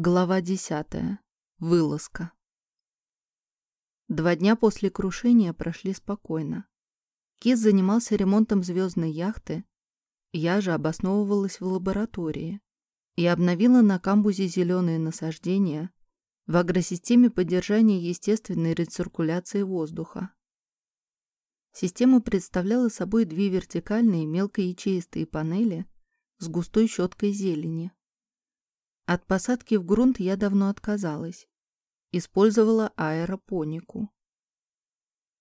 Глава десятая. Вылазка. Два дня после крушения прошли спокойно. Кис занимался ремонтом звездной яхты, я же обосновывалась в лаборатории и обновила на камбузе зеленые насаждения в агросистеме поддержания естественной рециркуляции воздуха. Система представляла собой две вертикальные мелкоячеистые панели с густой щеткой зелени. От посадки в грунт я давно отказалась. Использовала аэропонику.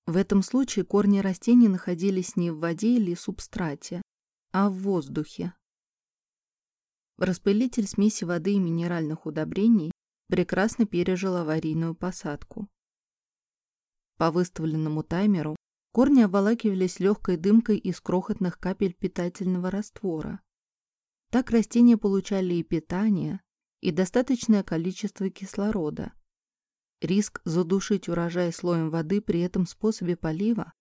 В этом случае корни растений находились не в воде или субстрате, а в воздухе. Распылитель смеси воды и минеральных удобрений прекрасно пережил аварийную посадку. По выставленному таймеру корни обволакивались легкой дымкой из крохотных капель питательного раствора. Так растения получали и питание, и достаточное количество кислорода. Риск задушить урожай слоем воды при этом способе полива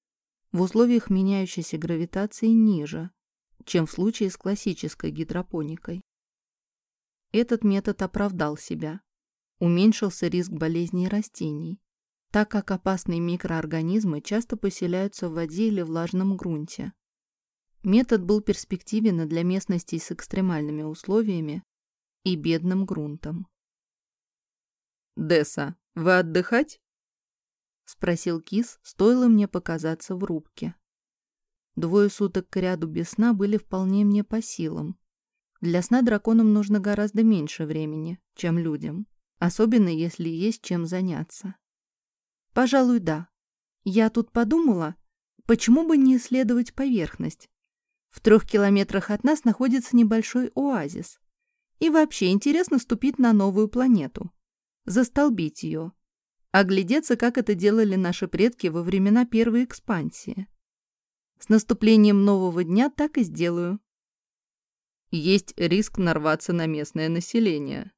в условиях меняющейся гравитации ниже, чем в случае с классической гидропоникой. Этот метод оправдал себя. Уменьшился риск болезней растений, так как опасные микроорганизмы часто поселяются в воде или влажном грунте. Метод был перспективен для местностей с экстремальными условиями, и бедным грунтом. «Десса, вы отдыхать?» — спросил Кис, стоило мне показаться в рубке. Двое суток к ряду без сна были вполне мне по силам. Для сна драконам нужно гораздо меньше времени, чем людям, особенно если есть чем заняться. Пожалуй, да. Я тут подумала, почему бы не исследовать поверхность? В трех километрах от нас находится небольшой оазис. И вообще интересно ступить на новую планету. Застолбить ее. Оглядеться, как это делали наши предки во времена первой экспансии. С наступлением нового дня так и сделаю. Есть риск нарваться на местное население.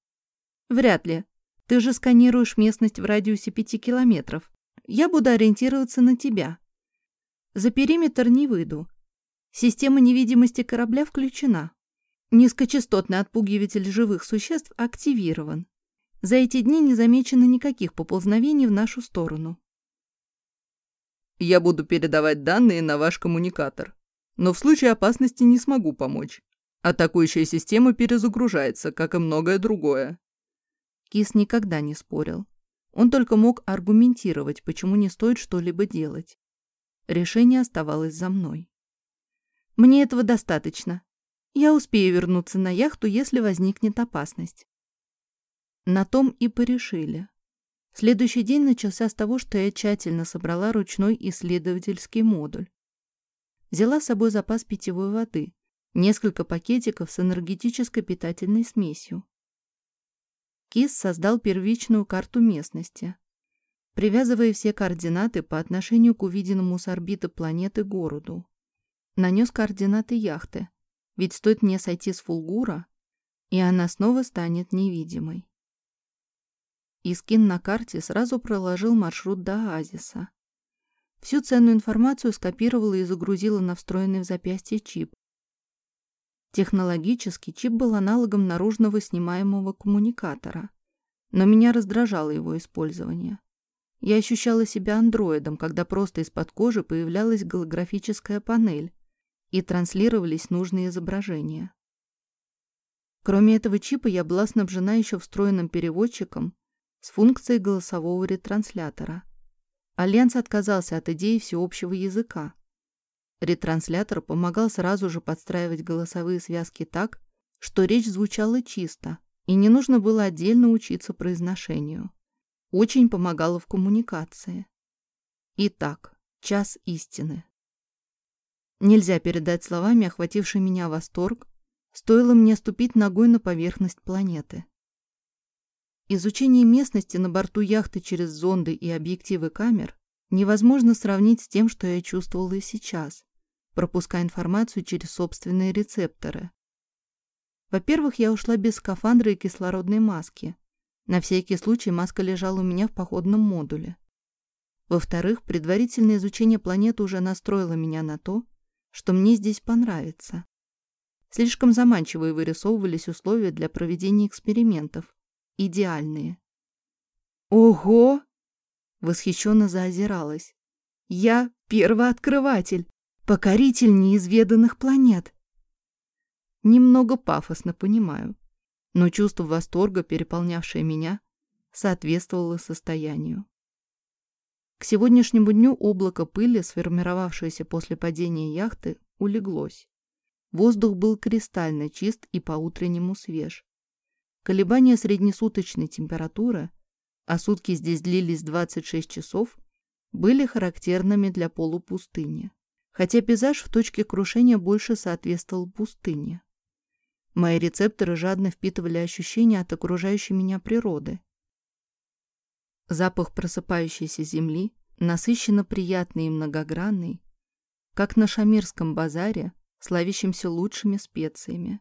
Вряд ли. Ты же сканируешь местность в радиусе пяти километров. Я буду ориентироваться на тебя. За периметр не выйду. Система невидимости корабля включена. Низкочастотный отпугиватель живых существ активирован. За эти дни не замечено никаких поползновений в нашу сторону. Я буду передавать данные на ваш коммуникатор, но в случае опасности не смогу помочь. Атакующая система перезагружается, как и многое другое. Кис никогда не спорил. Он только мог аргументировать, почему не стоит что-либо делать. Решение оставалось за мной. Мне этого достаточно. Я успею вернуться на яхту, если возникнет опасность. На том и порешили. Следующий день начался с того, что я тщательно собрала ручной исследовательский модуль. Взяла с собой запас питьевой воды, несколько пакетиков с энергетической питательной смесью. КИС создал первичную карту местности, привязывая все координаты по отношению к увиденному с орбиты планеты городу. Нанес координаты яхты, ведь стоит мне сойти с фулгура, и она снова станет невидимой. Искин на карте сразу проложил маршрут до оазиса. Всю ценную информацию скопировала и загрузила на встроенный в запястье чип. Технологически чип был аналогом наружного снимаемого коммуникатора, но меня раздражало его использование. Я ощущала себя андроидом, когда просто из-под кожи появлялась голографическая панель, и транслировались нужные изображения. Кроме этого чипа я была снабжена еще встроенным переводчиком с функцией голосового ретранслятора. Альянс отказался от идеи всеобщего языка. Ретранслятор помогал сразу же подстраивать голосовые связки так, что речь звучала чисто, и не нужно было отдельно учиться произношению. Очень помогало в коммуникации. Итак, час истины. Нельзя передать словами охвативший меня восторг, стоило мне ступить ногой на поверхность планеты. Изучение местности на борту яхты через зонды и объективы камер невозможно сравнить с тем, что я чувствовала и сейчас, пропуская информацию через собственные рецепторы. Во-первых, я ушла без скафандра и кислородной маски. На всякий случай маска лежала у меня в походном модуле. Во-вторых, предварительное изучение планеты уже настроило меня на то, что мне здесь понравится. Слишком заманчивые вырисовывались условия для проведения экспериментов, идеальные. «Ого!» — восхищенно заозиралась. «Я первооткрыватель, покоритель неизведанных планет». Немного пафосно понимаю, но чувство восторга, переполнявшее меня, соответствовало состоянию. К сегодняшнему дню облако пыли, сформировавшееся после падения яхты, улеглось. Воздух был кристально чист и по-утреннему свеж. Колебания среднесуточной температуры, а сутки здесь длились 26 часов, были характерными для полупустыни, хотя пейзаж в точке крушения больше соответствовал пустыне. Мои рецепторы жадно впитывали ощущения от окружающей меня природы. Запах просыпающейся земли, насыщенно приятный и многогранный, как на Шамирском базаре, славящемся лучшими специями.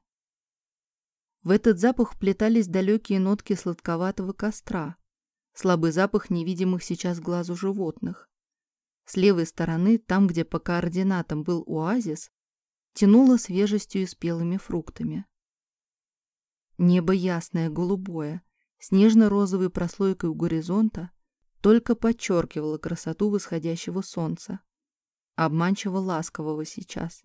В этот запах вплетались далекие нотки сладковатого костра, слабый запах невидимых сейчас глазу животных. С левой стороны, там, где по координатам был оазис, тянуло свежестью и спелыми фруктами. Небо ясное, голубое, с нежно-розовой прослойкой у горизонта, только подчеркивало красоту восходящего солнца, обманчиво ласкового сейчас.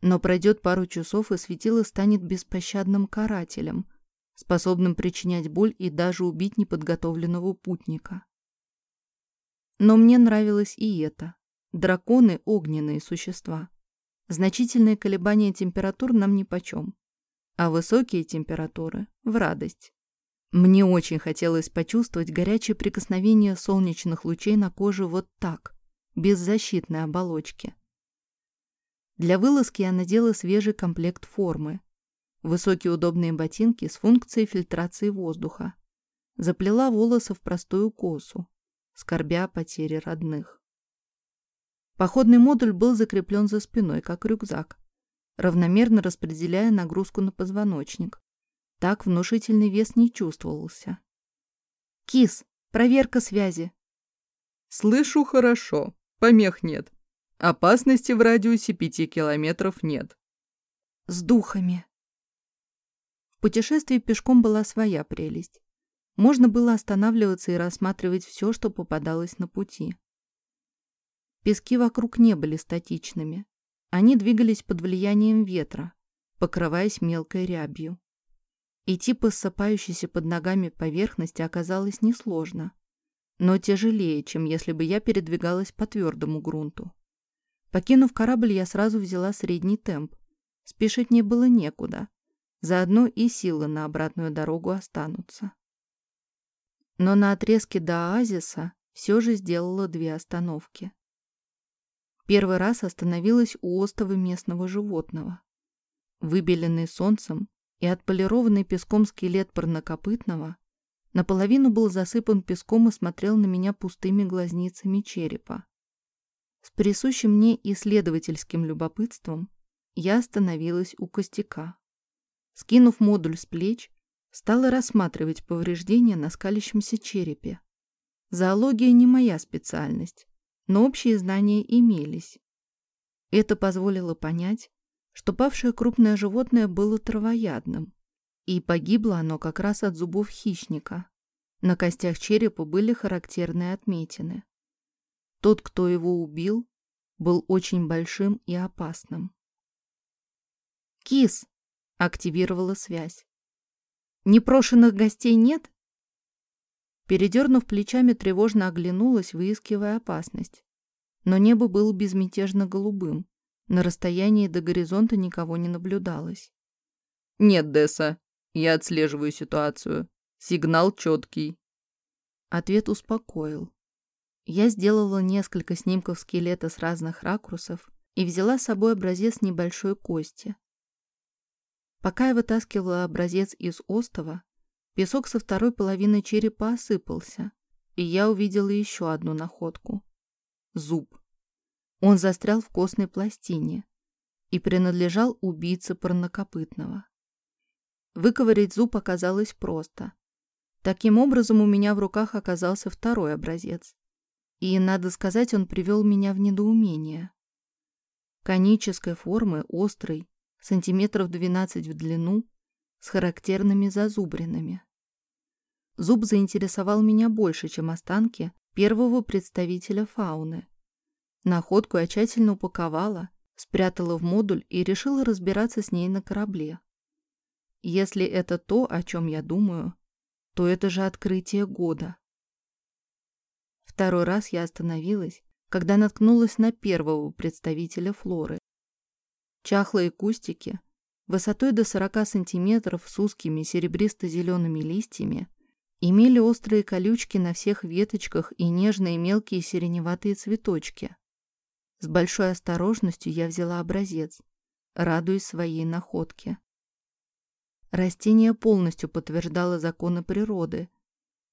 Но пройдет пару часов, и светило станет беспощадным карателем, способным причинять боль и даже убить неподготовленного путника. Но мне нравилось и это. Драконы — огненные существа. Значительные колебания температур нам нипочем, а высокие температуры — в радость. Мне очень хотелось почувствовать горячее прикосновение солнечных лучей на коже вот так, без защитной оболочки. Для вылазки я надела свежий комплект формы. Высокие удобные ботинки с функцией фильтрации воздуха. Заплела волосы в простую косу, скорбя о потере родных. Походный модуль был закреплен за спиной, как рюкзак, равномерно распределяя нагрузку на позвоночник. Так внушительный вес не чувствовался. «Кис, проверка связи!» «Слышу хорошо, помех нет», Опасности в радиусе пяти километров нет. С духами. В путешествии пешком была своя прелесть. Можно было останавливаться и рассматривать все, что попадалось на пути. Пески вокруг не были статичными. Они двигались под влиянием ветра, покрываясь мелкой рябью. Идти по ссыпающейся под ногами поверхности оказалось несложно, но тяжелее, чем если бы я передвигалась по твердому грунту. Покинув корабль, я сразу взяла средний темп. Спешить мне было некуда. Заодно и силы на обратную дорогу останутся. Но на отрезке до оазиса все же сделала две остановки. Первый раз остановилась у остова местного животного. Выбеленный солнцем и отполированный песком скелет парнокопытного наполовину был засыпан песком и смотрел на меня пустыми глазницами черепа. С присущим мне исследовательским любопытством я остановилась у костяка. Скинув модуль с плеч, стала рассматривать повреждения на скалящемся черепе. Зоология не моя специальность, но общие знания имелись. Это позволило понять, что павшее крупное животное было травоядным, и погибло оно как раз от зубов хищника. На костях черепа были характерные отметины. Тот, кто его убил, был очень большим и опасным. «Кис!» — активировала связь. «Непрошенных гостей нет?» Передернув плечами, тревожно оглянулась, выискивая опасность. Но небо было безмятежно голубым. На расстоянии до горизонта никого не наблюдалось. «Нет, Десса, я отслеживаю ситуацию. Сигнал четкий». Ответ успокоил. Я сделала несколько снимков скелета с разных ракурсов и взяла с собой образец небольшой кости. Пока я вытаскивала образец из остова, песок со второй половины черепа осыпался, и я увидела еще одну находку. Зуб. Он застрял в костной пластине и принадлежал убийце парнокопытного. Выковырять зуб оказалось просто. Таким образом, у меня в руках оказался второй образец. И, надо сказать, он привел меня в недоумение. Конической формы, острый, сантиметров 12 в длину, с характерными зазубринами. Зуб заинтересовал меня больше, чем останки первого представителя фауны. Находку я тщательно упаковала, спрятала в модуль и решила разбираться с ней на корабле. Если это то, о чем я думаю, то это же открытие года. Второй раз я остановилась, когда наткнулась на первого представителя флоры. Чахлые кустики, высотой до 40 сантиметров с узкими серебристо-зелеными листьями, имели острые колючки на всех веточках и нежные мелкие сиреневатые цветочки. С большой осторожностью я взяла образец, радуясь своей находке. Растение полностью подтверждало законы природы.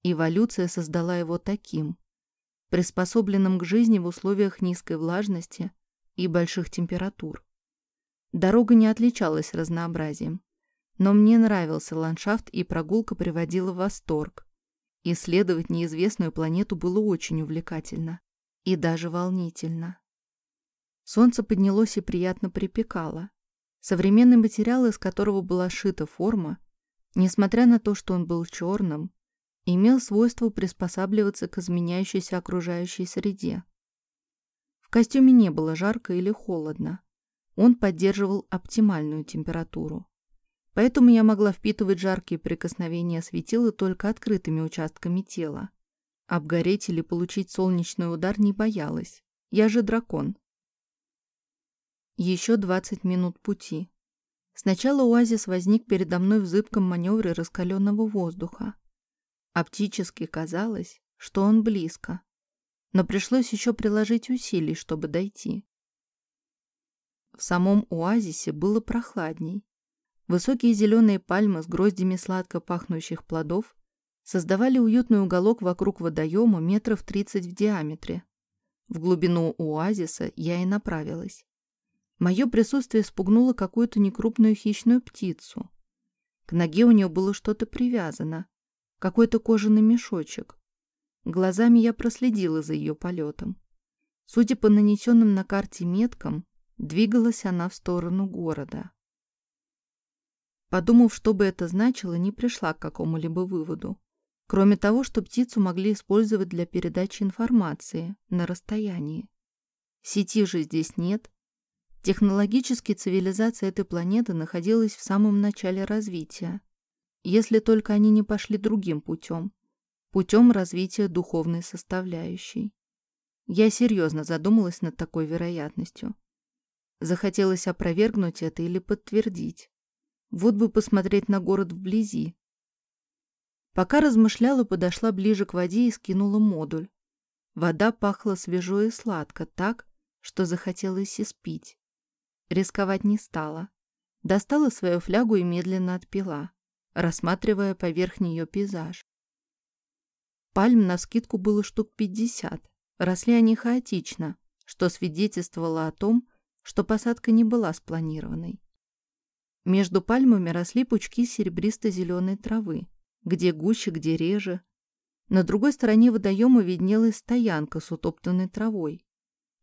Эволюция создала его таким, приспособленным к жизни в условиях низкой влажности и больших температур. Дорога не отличалась разнообразием, но мне нравился ландшафт и прогулка приводила в восторг. Исследовать неизвестную планету было очень увлекательно и даже волнительно. Солнце поднялось и приятно припекало. Современный материал, из которого была шита форма, несмотря на то, что он был черным, имел свойство приспосабливаться к изменяющейся окружающей среде. В костюме не было жарко или холодно. Он поддерживал оптимальную температуру. Поэтому я могла впитывать жаркие прикосновения светила только открытыми участками тела. Обгореть или получить солнечный удар не боялась. Я же дракон. Еще 20 минут пути. Сначала оазис возник передо мной в зыбком маневре раскаленного воздуха. Оптически казалось, что он близко, но пришлось еще приложить усилий, чтобы дойти. В самом оазисе было прохладней. Высокие зеленые пальмы с гроздями сладко пахнущих плодов создавали уютный уголок вокруг водоема метров 30 в диаметре. В глубину оазиса я и направилась. Мое присутствие спугнуло какую-то некрупную хищную птицу. К ноге у нее было что-то привязано, какой-то кожаный мешочек. Глазами я проследила за ее полетом. Судя по нанесенным на карте меткам, двигалась она в сторону города. Подумав, что бы это значило, не пришла к какому-либо выводу. Кроме того, что птицу могли использовать для передачи информации на расстоянии. Сети же здесь нет, Технологически цивилизация этой планеты находилась в самом начале развития, если только они не пошли другим путем, путем развития духовной составляющей. Я серьезно задумалась над такой вероятностью. Захотелось опровергнуть это или подтвердить. Вот бы посмотреть на город вблизи. Пока размышляла, подошла ближе к воде и скинула модуль. Вода пахла свежо и сладко, так, что захотелось испить. Рисковать не стала. Достала свою флягу и медленно отпила, рассматривая поверх нее пейзаж. Пальм на скидку было штук пятьдесят. Росли они хаотично, что свидетельствовало о том, что посадка не была спланированной. Между пальмами росли пучки серебристо-зеленой травы, где гуще, где реже. На другой стороне водоема виднелась стоянка с утоптанной травой,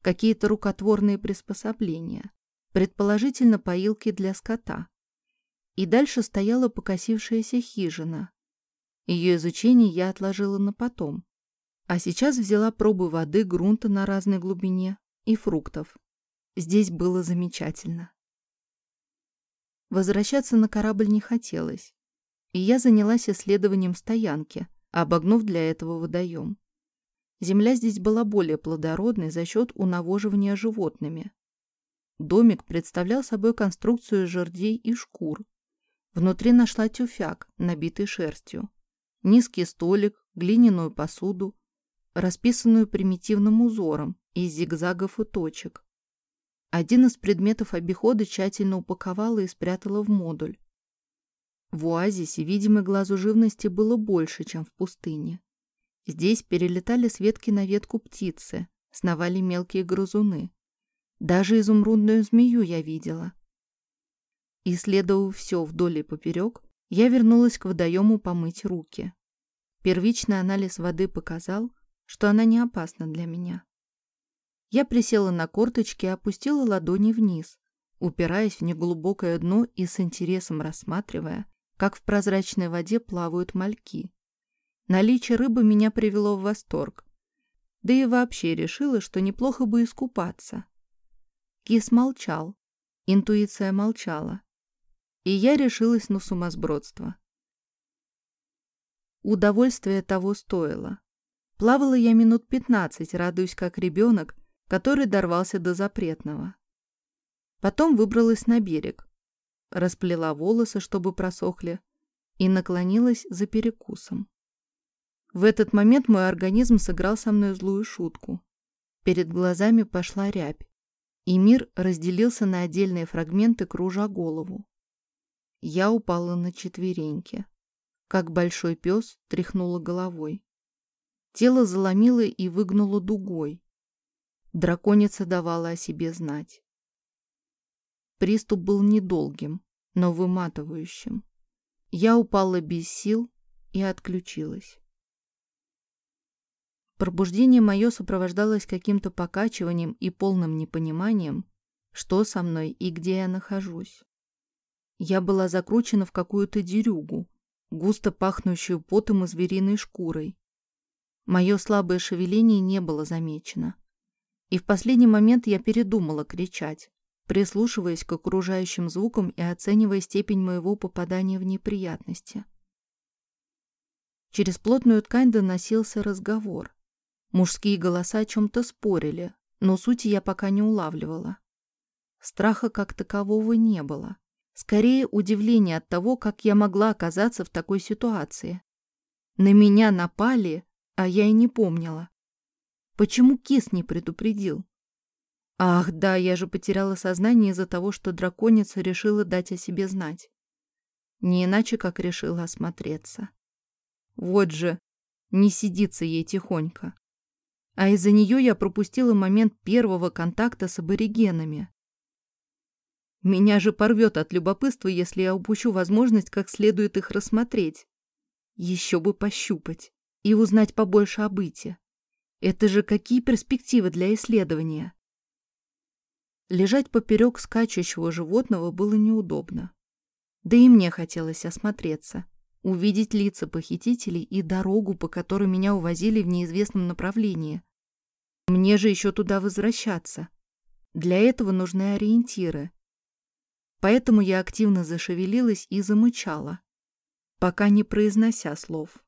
какие-то рукотворные приспособления предположительно поилки для скота. И дальше стояла покосившаяся хижина. Ее изучение я отложила на потом. А сейчас взяла пробы воды, грунта на разной глубине и фруктов. Здесь было замечательно. Возвращаться на корабль не хотелось, и я занялась исследованием стоянки, обогнув для этого водоем. Земля здесь была более плодородной за счет унавоживания животными. Домик представлял собой конструкцию жердей и шкур. Внутри нашла тюфяк, набитый шерстью, низкий столик, глиняную посуду, расписанную примитивным узором из зигзагов и точек. Один из предметов обихода тщательно упаковала и спрятала в модуль. В оазисе видимой глазу живности было больше, чем в пустыне. Здесь перелетали с ветки на ветку птицы, сновали мелкие грызуны. Даже изумрудную змею я видела. Исследовав все вдоль и поперек, я вернулась к водоему помыть руки. Первичный анализ воды показал, что она не опасна для меня. Я присела на корточки и опустила ладони вниз, упираясь в неглубокое дно и с интересом рассматривая, как в прозрачной воде плавают мальки. Наличие рыбы меня привело в восторг. Да и вообще решила, что неплохо бы искупаться. Кис молчал, интуиция молчала. И я решилась на сумасбродство. Удовольствие того стоило. Плавала я минут пятнадцать, радуясь как ребенок, который дорвался до запретного. Потом выбралась на берег, расплела волосы, чтобы просохли, и наклонилась за перекусом. В этот момент мой организм сыграл со мной злую шутку. Перед глазами пошла рябь, и мир разделился на отдельные фрагменты, кружа голову. Я упала на четвереньки. Как большой пес тряхнула головой. Тело заломило и выгнуло дугой. Драконица давала о себе знать. Приступ был недолгим, но выматывающим. Я упала без сил и отключилась. Пробуждение мое сопровождалось каким-то покачиванием и полным непониманием, что со мной и где я нахожусь. Я была закручена в какую-то дерюгу, густо пахнущую потом и звериной шкурой. Мое слабое шевеление не было замечено. И в последний момент я передумала кричать, прислушиваясь к окружающим звукам и оценивая степень моего попадания в неприятности. Через плотную ткань доносился разговор. Мужские голоса о чем-то спорили, но сути я пока не улавливала. Страха как такового не было. Скорее, удивление от того, как я могла оказаться в такой ситуации. На меня напали, а я и не помнила. Почему кис не предупредил? Ах, да, я же потеряла сознание из-за того, что драконица решила дать о себе знать. Не иначе, как решила осмотреться. Вот же, не сидится ей тихонько. А из-за нее я пропустила момент первого контакта с аборигенами. Меня же порвет от любопытства, если я упущу возможность как следует их рассмотреть. Еще бы пощупать и узнать побольше о быте. Это же какие перспективы для исследования? Лежать поперек скачущего животного было неудобно. Да и мне хотелось осмотреться, увидеть лица похитителей и дорогу, по которой меня увозили в неизвестном направлении. Мне же еще туда возвращаться. Для этого нужны ориентиры. Поэтому я активно зашевелилась и замычала, пока не произнося слов.